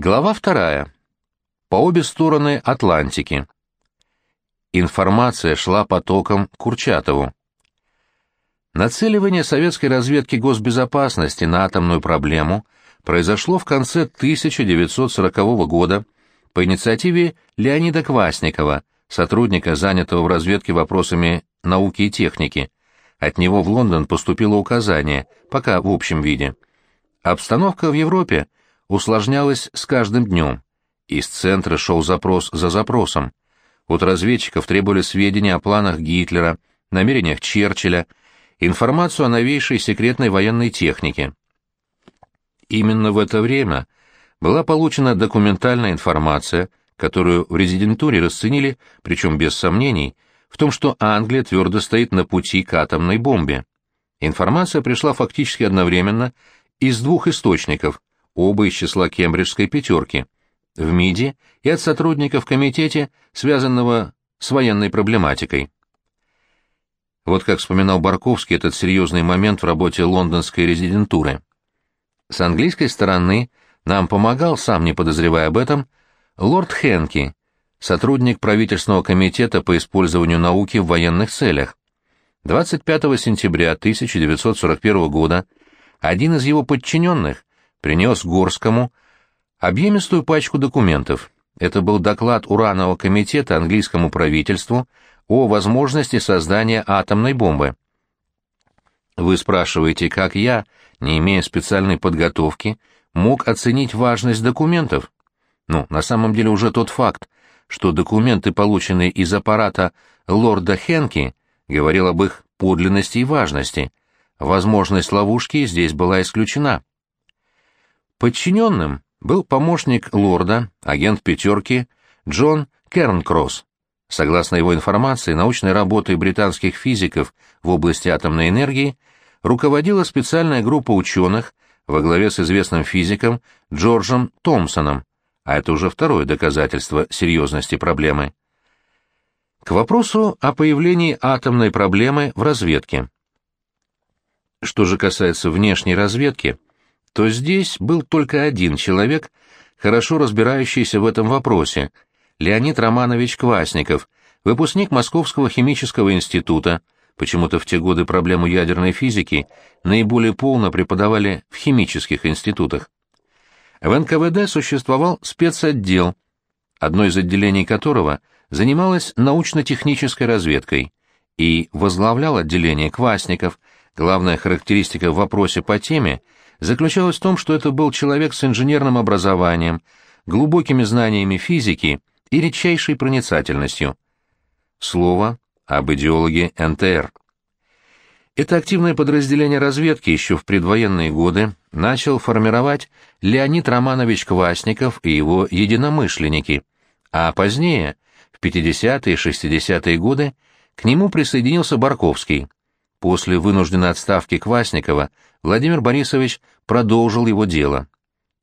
Глава вторая. По обе стороны Атлантики. Информация шла потоком Курчатову. Нацеливание советской разведки госбезопасности на атомную проблему произошло в конце 1940 года по инициативе Леонида Квасникова, сотрудника, занятого в разведке вопросами науки и техники. От него в Лондон поступило указание, пока в общем виде. Обстановка в Европе усложнялась с каждым днем. Из центра шел запрос за запросом. От разведчиков требовали сведения о планах Гитлера, намерениях Черчилля, информацию о новейшей секретной военной технике. Именно в это время была получена документальная информация, которую в резидентуре расценили, причем без сомнений, в том, что Англия твердо стоит на пути к атомной бомбе. Информация пришла фактически одновременно из двух источников, оба из числа кембриджской пятерки, в МИДе и от сотрудников комитете, связанного с военной проблематикой. Вот как вспоминал Барковский этот серьезный момент в работе лондонской резидентуры. С английской стороны нам помогал, сам не подозревая об этом, лорд Хенки, сотрудник правительственного комитета по использованию науки в военных целях. 25 сентября 1941 года один из его подчиненных принес Горскому объемистую пачку документов. Это был доклад Уранового комитета английскому правительству о возможности создания атомной бомбы. Вы спрашиваете, как я, не имея специальной подготовки, мог оценить важность документов? Ну, на самом деле уже тот факт, что документы, полученные из аппарата лорда Хенки, говорил об их подлинности и важности. Возможность ловушки здесь была исключена. Подчиненным был помощник лорда, агент «пятерки» Джон Кернкросс. Согласно его информации, научной работой британских физиков в области атомной энергии руководила специальная группа ученых во главе с известным физиком Джорджем Томпсоном, а это уже второе доказательство серьезности проблемы. К вопросу о появлении атомной проблемы в разведке. Что же касается внешней разведки, то здесь был только один человек, хорошо разбирающийся в этом вопросе — Леонид Романович Квасников, выпускник Московского химического института. Почему-то в те годы проблему ядерной физики наиболее полно преподавали в химических институтах. В НКВД существовал спецотдел, одно из отделений которого занималось научно-технической разведкой, и возглавлял отделение Квасников. Главная характеристика в вопросе по теме — заключалась в том, что это был человек с инженерным образованием, глубокими знаниями физики и редчайшей проницательностью. Слово об идеологе НТР. Это активное подразделение разведки еще в предвоенные годы начал формировать Леонид Романович Квасников и его единомышленники, а позднее, в 50-е и 60-е годы, к нему присоединился Барковский. После вынужденной отставки Квасникова Владимир Борисович продолжил его дело.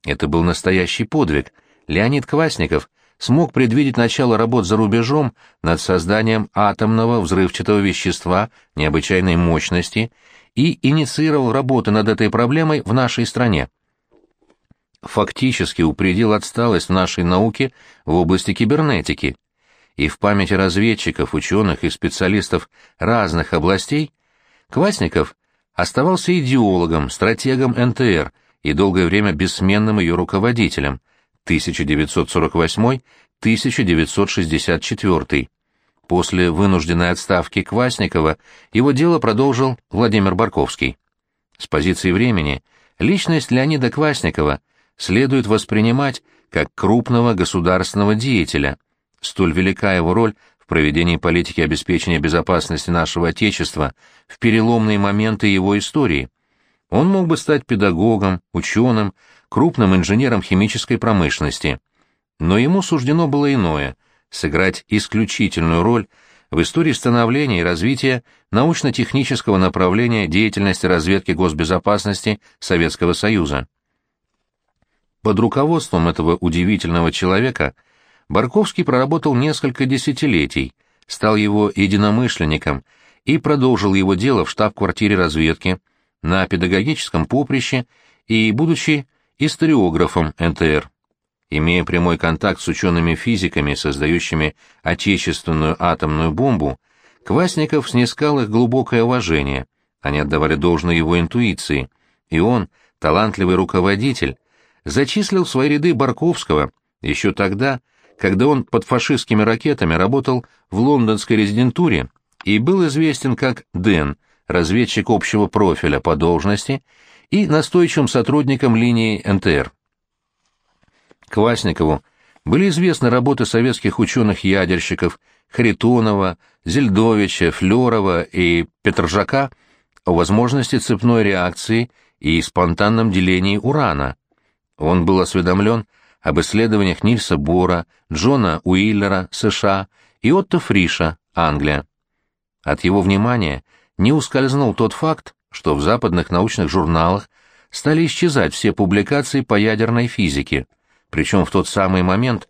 Это был настоящий подвиг. Леонид Квасников смог предвидеть начало работ за рубежом над созданием атомного взрывчатого вещества необычайной мощности и инициировал работы над этой проблемой в нашей стране. Фактически упредил отсталость в нашей науке в области кибернетики, и в памяти разведчиков, ученых и специалистов разных областей Квасников оставался идеологом, стратегом НТР и долгое время бессменным ее руководителем 1948-1964. После вынужденной отставки Квасникова его дело продолжил Владимир Барковский. С позиции времени личность Леонида Квасникова следует воспринимать как крупного государственного деятеля. Столь велика его роль в проведении политики обеспечения безопасности нашего Отечества в переломные моменты его истории. Он мог бы стать педагогом, ученым, крупным инженером химической промышленности. Но ему суждено было иное — сыграть исключительную роль в истории становления и развития научно-технического направления деятельности разведки госбезопасности Советского Союза. Под руководством этого удивительного человека – Барковский проработал несколько десятилетий, стал его единомышленником и продолжил его дело в штаб-квартире разведки, на педагогическом поприще и будучи историографом НТР. Имея прямой контакт с учеными-физиками, создающими отечественную атомную бомбу, Квасников снискал их глубокое уважение, они отдавали должное его интуиции, и он, талантливый руководитель, зачислил в свои ряды Барковского еще тогда, когда он под фашистскими ракетами работал в лондонской резидентуре и был известен как Дэн, разведчик общего профиля по должности и настойчивым сотрудником линии НТР. Квасникову были известны работы советских ученых-ядерщиков Харитонова, Зельдовича, Флерова и Петржака о возможности цепной реакции и спонтанном делении урана. Он был осведомлен об исследованиях Нильса Бора, Джона Уиллера, США и Отто Фриша, Англия. От его внимания не ускользнул тот факт, что в западных научных журналах стали исчезать все публикации по ядерной физике, причем в тот самый момент,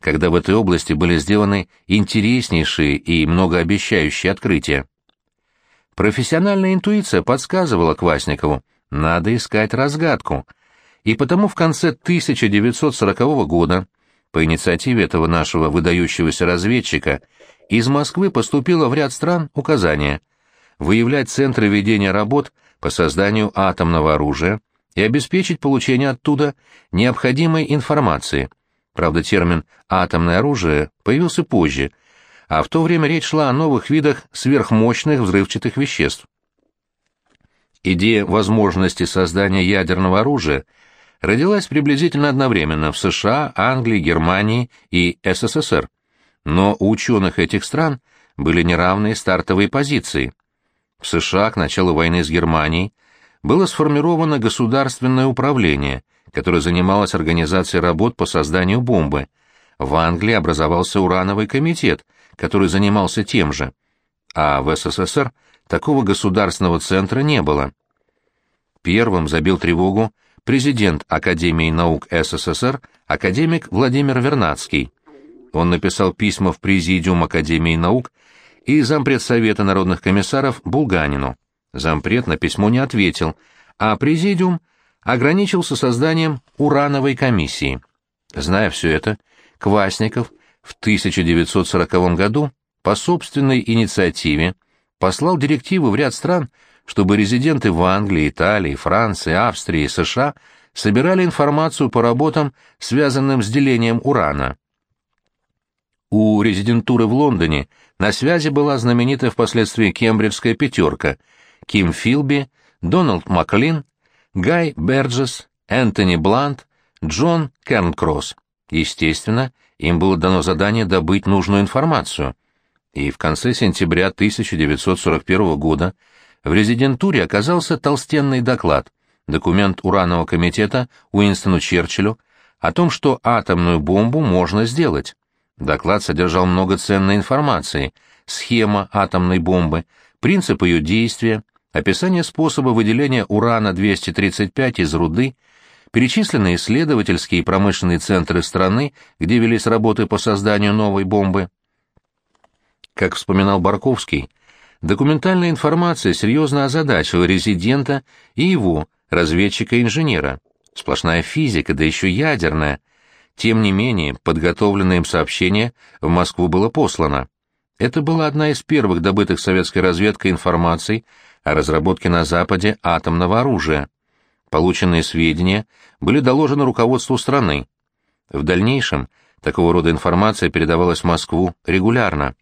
когда в этой области были сделаны интереснейшие и многообещающие открытия. Профессиональная интуиция подсказывала Квасникову, надо искать разгадку, и потому в конце 1940 года по инициативе этого нашего выдающегося разведчика из Москвы поступило в ряд стран указание выявлять центры ведения работ по созданию атомного оружия и обеспечить получение оттуда необходимой информации. Правда, термин «атомное оружие» появился позже, а в то время речь шла о новых видах сверхмощных взрывчатых веществ. Идея возможности создания ядерного оружия родилась приблизительно одновременно в США, Англии, Германии и СССР. Но у ученых этих стран были неравные стартовые позиции. В США к началу войны с Германией было сформировано государственное управление, которое занималось организацией работ по созданию бомбы. В Англии образовался урановый комитет, который занимался тем же. А в СССР такого государственного центра не было. Первым забил тревогу президент Академии наук СССР, академик Владимир Вернадский. Он написал письма в Президиум Академии наук и зампред Совета народных комиссаров Булганину. Зампред на письмо не ответил, а Президиум ограничился созданием урановой комиссии. Зная все это, Квасников в 1940 году по собственной инициативе послал директиву в ряд стран, чтобы резиденты в Англии, Италии, Франции, Австрии и США собирали информацию по работам, связанным с делением урана. У резидентуры в Лондоне на связи была знаменитая впоследствии кембриджская пятерка Ким Филби, Дональд Маклин, Гай Берджес, Энтони Блант, Джон Кернкросс. Естественно, им было дано задание добыть нужную информацию. И в конце сентября 1941 года в резидентуре оказался толстенный доклад, документ Уранового комитета Уинстону Черчиллю о том, что атомную бомбу можно сделать. Доклад содержал много ценной информации, схема атомной бомбы, принцип ее действия, описание способа выделения урана-235 из руды, перечисленные исследовательские и промышленные центры страны, где велись работы по созданию новой бомбы. Как вспоминал Барковский, документальная информация серьезно озадачила резидента и его, разведчика-инженера. Сплошная физика, да еще ядерная. Тем не менее, подготовленное им сообщение в Москву было послано. Это была одна из первых добытых советской разведкой информаций о разработке на Западе атомного оружия. Полученные сведения были доложены руководству страны. В дальнейшем такого рода информация передавалась в Москву регулярно.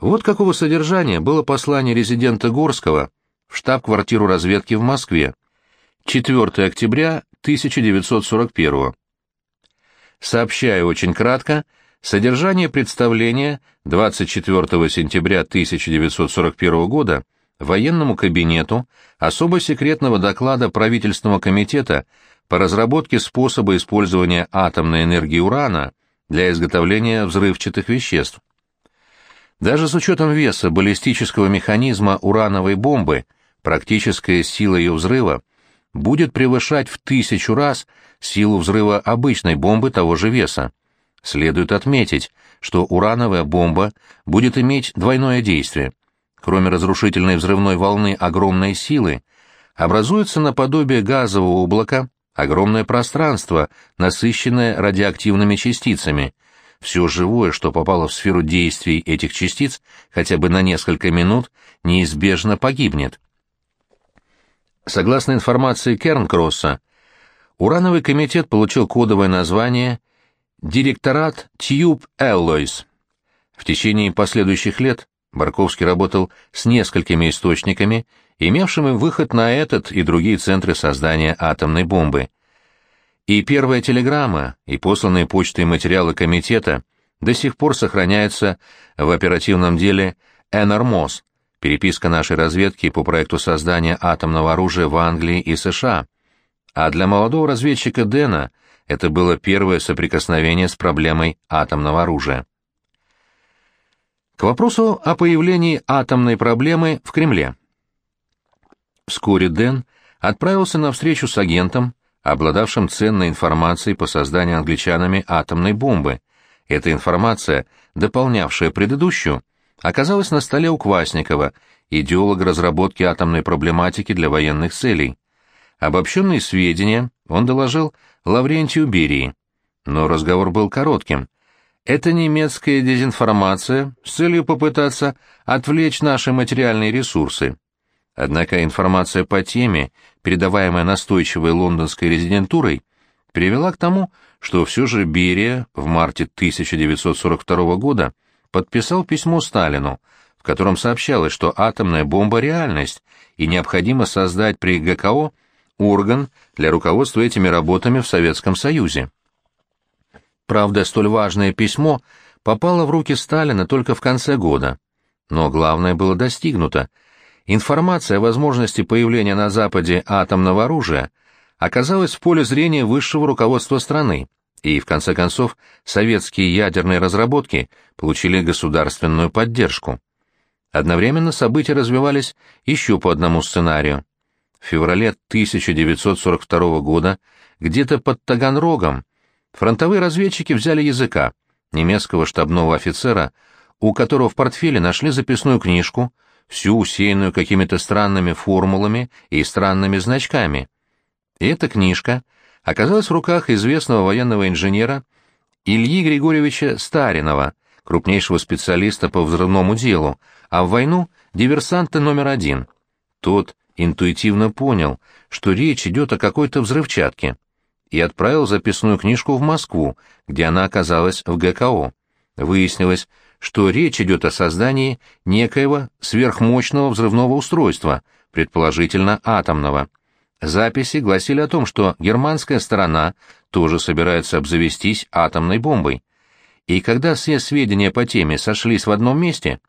Вот какого содержания было послание резидента Горского в штаб-квартиру разведки в Москве. 4 октября 1941 Сообщаю очень кратко содержание представления 24 сентября 1941 года военному кабинету особо секретного доклада правительственного комитета по разработке способа использования атомной энергии урана для изготовления взрывчатых веществ. Даже с учетом веса баллистического механизма урановой бомбы, практическая сила ее взрыва будет превышать в тысячу раз силу взрыва обычной бомбы того же веса. Следует отметить, что урановая бомба будет иметь двойное действие. Кроме разрушительной взрывной волны огромной силы, образуется наподобие газового облака огромное пространство, насыщенное радиоактивными частицами. Все живое, что попало в сферу действий этих частиц, хотя бы на несколько минут, неизбежно погибнет. Согласно информации Кернкросса, Урановый комитет получил кодовое название «Директорат Tube Alloys». В течение последующих лет Барковский работал с несколькими источниками, имевшими выход на этот и другие центры создания атомной бомбы. И первая телеграмма, и посланные почтой материалы комитета до сих пор сохраняются в оперативном деле «Энормос», переписка нашей разведки по проекту создания атомного оружия в Англии и США. А для молодого разведчика Дэна это было первое соприкосновение с проблемой атомного оружия. К вопросу о появлении атомной проблемы в Кремле. Вскоре Дэн отправился на встречу с агентом, обладавшим ценной информацией по созданию англичанами атомной бомбы. Эта информация, дополнявшая предыдущую, оказалась на столе у Квасникова, идеолога разработки атомной проблематики для военных целей. Обобщенные сведения он доложил Лаврентию Берии. Но разговор был коротким. Это немецкая дезинформация с целью попытаться отвлечь наши материальные ресурсы. Однако информация по теме, передаваемая настойчивой лондонской резидентурой, привела к тому, что все же Берия в марте 1942 года подписал письмо Сталину, в котором сообщалось, что атомная бомба – реальность, и необходимо создать при ГКО орган для руководства этими работами в Советском Союзе. Правда, столь важное письмо попало в руки Сталина только в конце года. Но главное было достигнуто. Информация о возможности появления на Западе атомного оружия оказалась в поле зрения высшего руководства страны, и, в конце концов, советские ядерные разработки получили государственную поддержку. Одновременно события развивались еще по одному сценарию. В феврале 1942 года где-то под Таганрогом Фронтовые разведчики взяли языка, немецкого штабного офицера, у которого в портфеле нашли записную книжку, всю усеянную какими-то странными формулами и странными значками. И эта книжка оказалась в руках известного военного инженера Ильи Григорьевича Старинова, крупнейшего специалиста по взрывному делу, а в войну — диверсанта номер один. Тот интуитивно понял, что речь идет о какой-то взрывчатке и отправил записную книжку в Москву, где она оказалась в ГКО. Выяснилось, что речь идет о создании некоего сверхмощного взрывного устройства, предположительно атомного. Записи гласили о том, что германская сторона тоже собирается обзавестись атомной бомбой. И когда все сведения по теме сошлись в одном месте,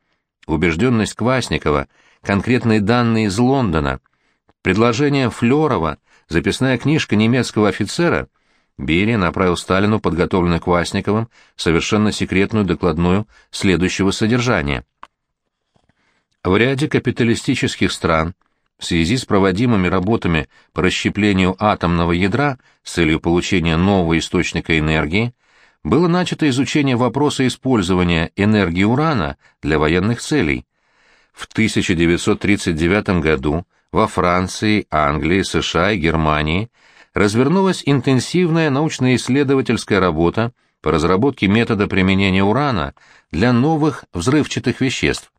убежденность Квасникова, конкретные данные из Лондона, предложение Флёрова — записная книжка немецкого офицера, Берия направил Сталину подготовленную Квасниковым совершенно секретную докладную следующего содержания. В ряде капиталистических стран в связи с проводимыми работами по расщеплению атомного ядра с целью получения нового источника энергии было начато изучение вопроса использования энергии урана для военных целей. В 1939 году во Франции, Англии, США и Германии развернулась интенсивная научно-исследовательская работа по разработке метода применения урана для новых взрывчатых веществ.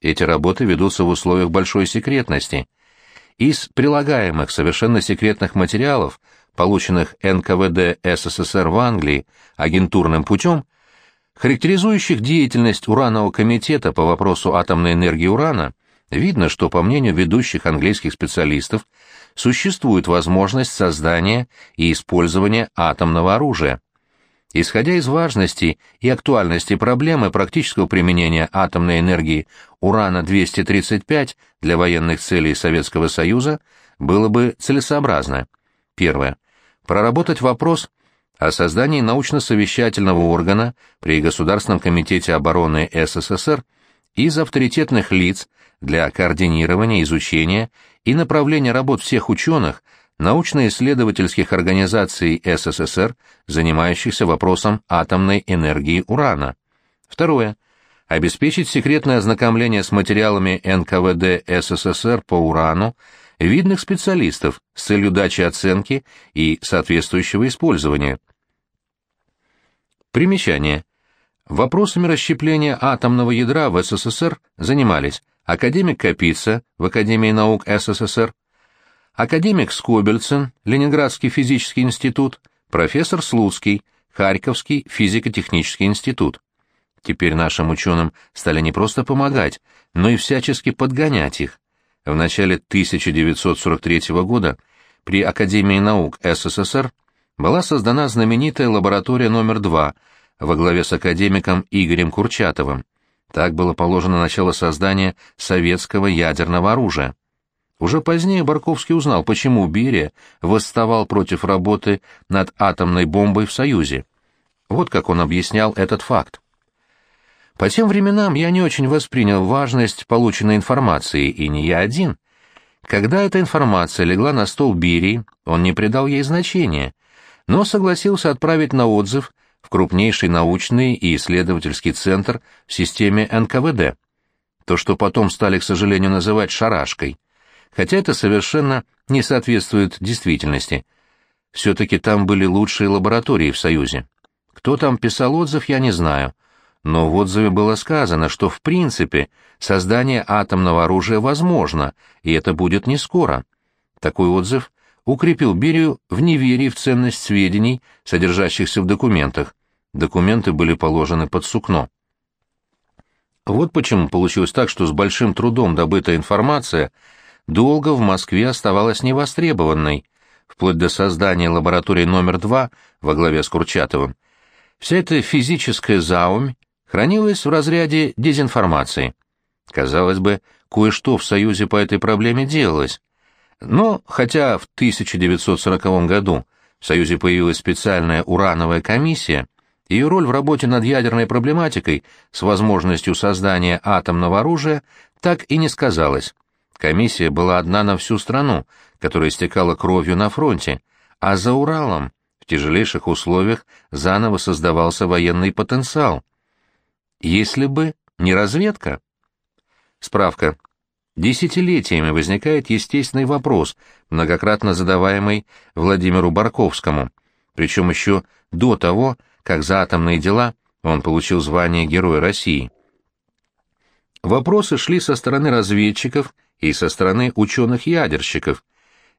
Эти работы ведутся в условиях большой секретности. Из прилагаемых совершенно секретных материалов, полученных НКВД СССР в Англии агентурным путем, характеризующих деятельность Уранового комитета по вопросу атомной энергии урана, Видно, что, по мнению ведущих английских специалистов, существует возможность создания и использования атомного оружия. Исходя из важности и актуальности проблемы практического применения атомной энергии урана-235 для военных целей Советского Союза было бы целесообразно. Первое. Проработать вопрос о создании научно-совещательного органа при Государственном комитете обороны СССР из авторитетных лиц, для координирования, изучения и направления работ всех ученых научно-исследовательских организаций СССР, занимающихся вопросом атомной энергии урана. Второе. Обеспечить секретное ознакомление с материалами НКВД СССР по урану видных специалистов с целью дачи оценки и соответствующего использования. Примечание. Вопросами расщепления атомного ядра в СССР занимались академик Капица в Академии наук СССР, академик Скобельцин, Ленинградский физический институт, профессор Слуцкий, Харьковский физико-технический институт. Теперь нашим ученым стали не просто помогать, но и всячески подгонять их. В начале 1943 года при Академии наук СССР была создана знаменитая лаборатория номер 2 во главе с академиком Игорем Курчатовым. Так было положено начало создания советского ядерного оружия. Уже позднее Барковский узнал, почему Берия восставал против работы над атомной бомбой в Союзе. Вот как он объяснял этот факт. По тем временам я не очень воспринял важность полученной информации, и не я один. Когда эта информация легла на стол Берии, он не придал ей значения, но согласился отправить на отзыв в крупнейший научный и исследовательский центр в системе НКВД, то, что потом стали, к сожалению, называть «шарашкой», хотя это совершенно не соответствует действительности. Все-таки там были лучшие лаборатории в Союзе. Кто там писал отзыв, я не знаю, но в отзыве было сказано, что в принципе создание атомного оружия возможно, и это будет не скоро. Такой отзыв укрепил Берию в неверии в ценность сведений, содержащихся в документах. Документы были положены под сукно. Вот почему получилось так, что с большим трудом добытая информация долго в Москве оставалась невостребованной, вплоть до создания лаборатории номер два во главе с Курчатовым. Вся эта физическая заумь хранилась в разряде дезинформации. Казалось бы, кое-что в Союзе по этой проблеме делалось, но, хотя в 1940 году в Союзе появилась специальная урановая комиссия, ее роль в работе над ядерной проблематикой с возможностью создания атомного оружия так и не сказалась. Комиссия была одна на всю страну, которая истекала кровью на фронте, а за Уралом в тяжелейших условиях заново создавался военный потенциал. Если бы не разведка. Справка. Десятилетиями возникает естественный вопрос, многократно задаваемый Владимиру Барковскому, причем еще до того, как за атомные дела он получил звание Героя России. Вопросы шли со стороны разведчиков и со стороны ученых-ядерщиков.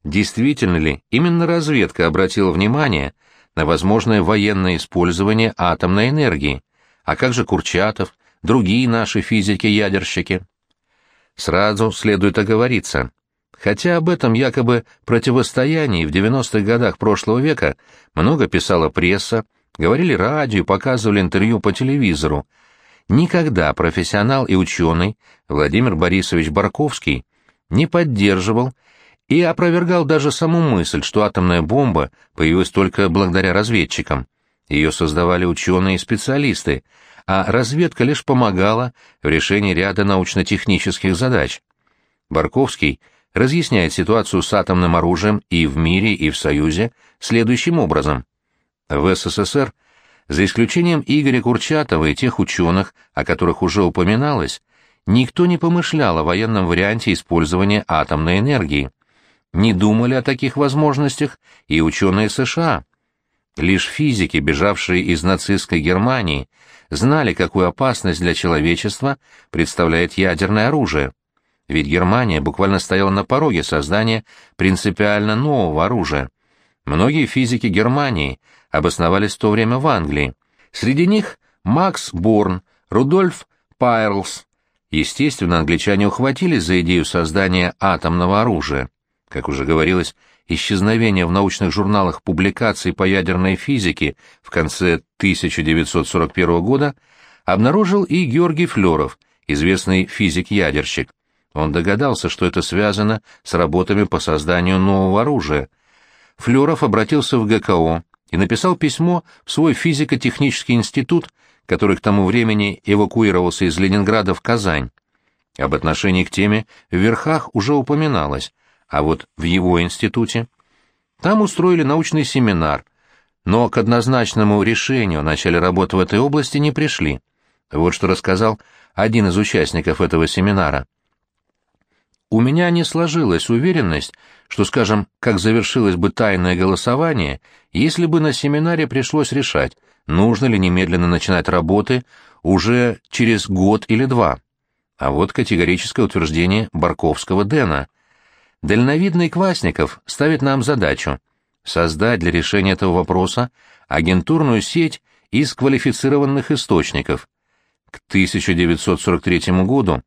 Действительно ли именно разведка обратила внимание на возможное военное использование атомной энергии? А как же Курчатов, другие наши физики-ядерщики? Сразу следует оговориться. Хотя об этом якобы противостоянии в 90-х годах прошлого века много писала пресса, говорили радио, показывали интервью по телевизору, никогда профессионал и ученый Владимир Борисович Барковский не поддерживал и опровергал даже саму мысль, что атомная бомба появилась только благодаря разведчикам. Ее создавали ученые и специалисты, а разведка лишь помогала в решении ряда научно-технических задач. Барковский разъясняет ситуацию с атомным оружием и в мире, и в Союзе следующим образом. В СССР, за исключением Игоря Курчатова и тех ученых, о которых уже упоминалось, никто не помышлял о военном варианте использования атомной энергии. Не думали о таких возможностях и ученые США. Лишь физики, бежавшие из нацистской Германии, знали, какую опасность для человечества представляет ядерное оружие. Ведь Германия буквально стояла на пороге создания принципиально нового оружия. Многие физики Германии обосновались в то время в Англии. Среди них Макс Борн, Рудольф Пайрлс. Естественно, англичане ухватились за идею создания атомного оружия. Как уже говорилось, исчезновение в научных журналах публикаций по ядерной физике в конце 1941 года обнаружил и Георгий Флёров, известный физик-ядерщик. Он догадался, что это связано с работами по созданию нового оружия. Флёров обратился в ГКО и написал письмо в свой физико-технический институт, который к тому времени эвакуировался из Ленинграда в Казань. Об отношении к теме в верхах уже упоминалось, а вот в его институте. Там устроили научный семинар, но к однозначному решению о начале работы в этой области не пришли. Вот что рассказал один из участников этого семинара. у меня не сложилась уверенность, что, скажем, как завершилось бы тайное голосование, если бы на семинаре пришлось решать, нужно ли немедленно начинать работы уже через год или два. А вот категорическое утверждение Барковского Дэна. Дальновидный Квасников ставит нам задачу создать для решения этого вопроса агентурную сеть из квалифицированных источников. К 1943 году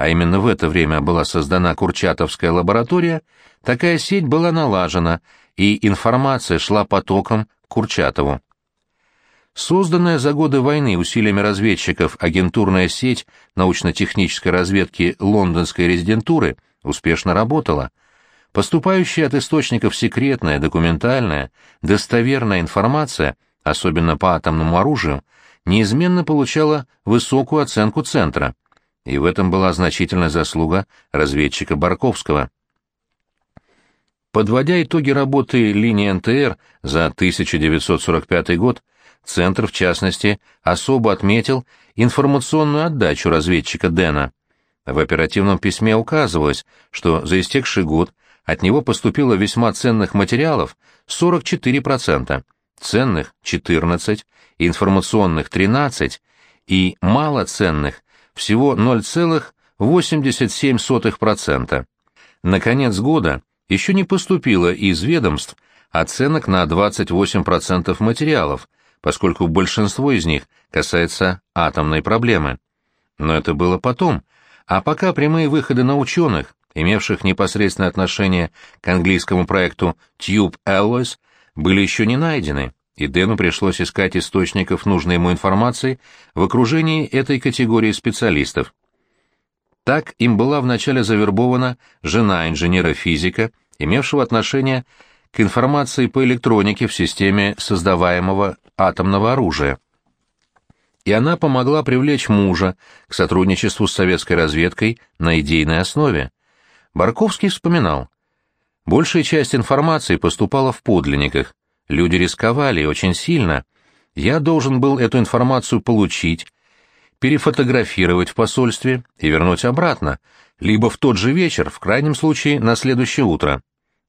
а именно в это время была создана Курчатовская лаборатория, такая сеть была налажена, и информация шла потоком к Курчатову. Созданная за годы войны усилиями разведчиков агентурная сеть научно-технической разведки лондонской резидентуры успешно работала. Поступающая от источников секретная, документальная, достоверная информация, особенно по атомному оружию, неизменно получала высокую оценку Центра – и в этом была значительная заслуга разведчика Барковского. Подводя итоги работы линии НТР за 1945 год, Центр, в частности, особо отметил информационную отдачу разведчика Дэна. В оперативном письме указывалось, что за истекший год от него поступило весьма ценных материалов 44%, ценных – 14%, информационных – 13% и малоценных всего 0,87%. На конец года еще не поступило из ведомств оценок на 28% материалов, поскольку большинство из них касается атомной проблемы. Но это было потом, а пока прямые выходы на ученых, имевших непосредственное отношение к английскому проекту Tube Alloys, были еще не найдены и Дэну пришлось искать источников нужной ему информации в окружении этой категории специалистов. Так им была вначале завербована жена инженера-физика, имевшего отношение к информации по электронике в системе создаваемого атомного оружия. И она помогла привлечь мужа к сотрудничеству с советской разведкой на идейной основе. Барковский вспоминал, большая часть информации поступала в подлинниках, Люди рисковали очень сильно. Я должен был эту информацию получить, перефотографировать в посольстве и вернуть обратно, либо в тот же вечер, в крайнем случае на следующее утро.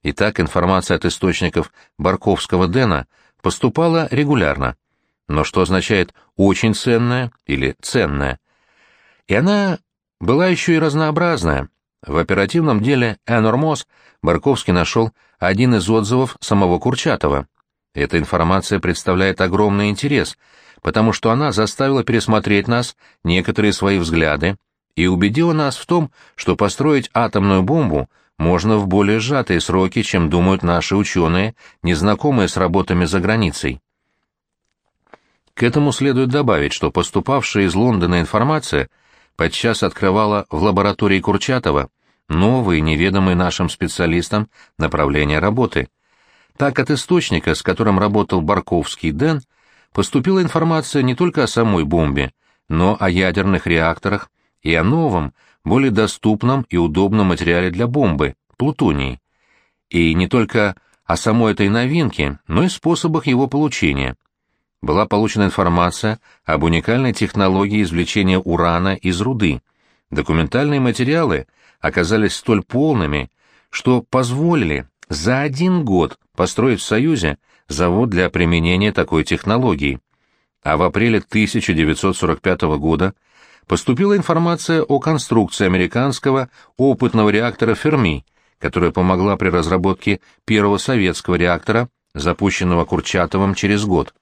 Итак, информация от источников Барковского Дэна поступала регулярно. Но что означает «очень ценная» или «ценная»? И она была еще и разнообразная. В оперативном деле «Энормоз» Барковский нашел один из отзывов самого Курчатова. Эта информация представляет огромный интерес, потому что она заставила пересмотреть нас, некоторые свои взгляды, и убедила нас в том, что построить атомную бомбу можно в более сжатые сроки, чем думают наши ученые, незнакомые с работами за границей. К этому следует добавить, что поступавшая из Лондона информация подчас открывала в лаборатории Курчатова новые, неведомые нашим специалистам направления работы – так от источника, с которым работал Барковский Дэн, поступила информация не только о самой бомбе, но о ядерных реакторах и о новом, более доступном и удобном материале для бомбы – плутонии. И не только о самой этой новинке, но и способах его получения. Была получена информация об уникальной технологии извлечения урана из руды. Документальные материалы оказались столь полными, что позволили за один год построить в Союзе завод для применения такой технологии. А в апреле 1945 года поступила информация о конструкции американского опытного реактора «Ферми», которая помогла при разработке первого советского реактора, запущенного Курчатовым через год.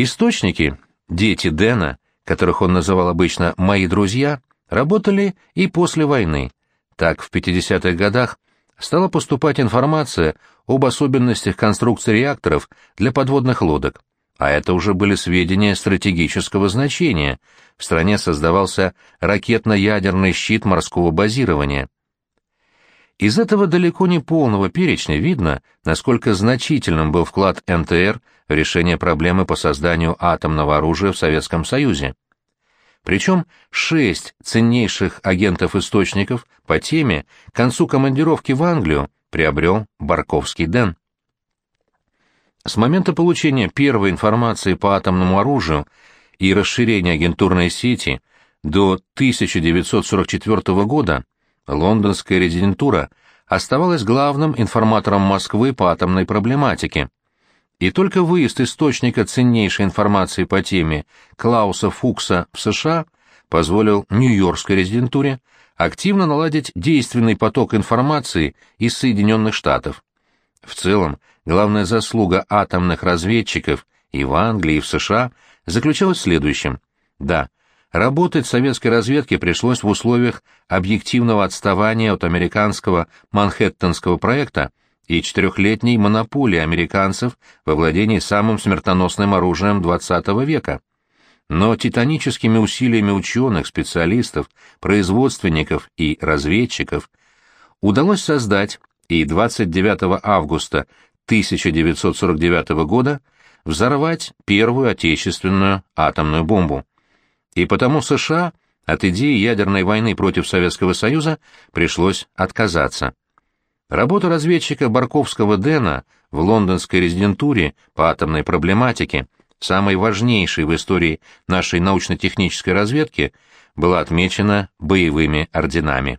Источники, дети Дэна, которых он называл обычно «мои друзья», работали и после войны. Так, в 50-х годах стала поступать информация об особенностях конструкции реакторов для подводных лодок, а это уже были сведения стратегического значения. В стране создавался ракетно-ядерный щит морского базирования. Из этого далеко не полного перечня видно, насколько значительным был вклад НТР решение проблемы по созданию атомного оружия в Советском Союзе. Причем шесть ценнейших агентов-источников по теме к концу командировки в Англию приобрел Барковский Дэн. С момента получения первой информации по атомному оружию и расширения агентурной сети до 1944 года лондонская резидентура оставалась главным информатором Москвы по атомной проблематике. И только выезд источника ценнейшей информации по теме Клауса Фукса в США позволил Нью-Йоркской резидентуре активно наладить действенный поток информации из Соединенных Штатов. В целом, главная заслуга атомных разведчиков и в Англии, и в США заключалась в следующем. Да, работать советской разведке пришлось в условиях объективного отставания от американского Манхэттенского проекта и четырехлетней монополии американцев во владении самым смертоносным оружием XX века. Но титаническими усилиями ученых, специалистов, производственников и разведчиков удалось создать и 29 августа 1949 года взорвать первую отечественную атомную бомбу. И потому США от идеи ядерной войны против Советского Союза пришлось отказаться. Работа разведчика Барковского Дэна в лондонской резидентуре по атомной проблематике, самой важнейшей в истории нашей научно-технической разведки, была отмечена боевыми орденами.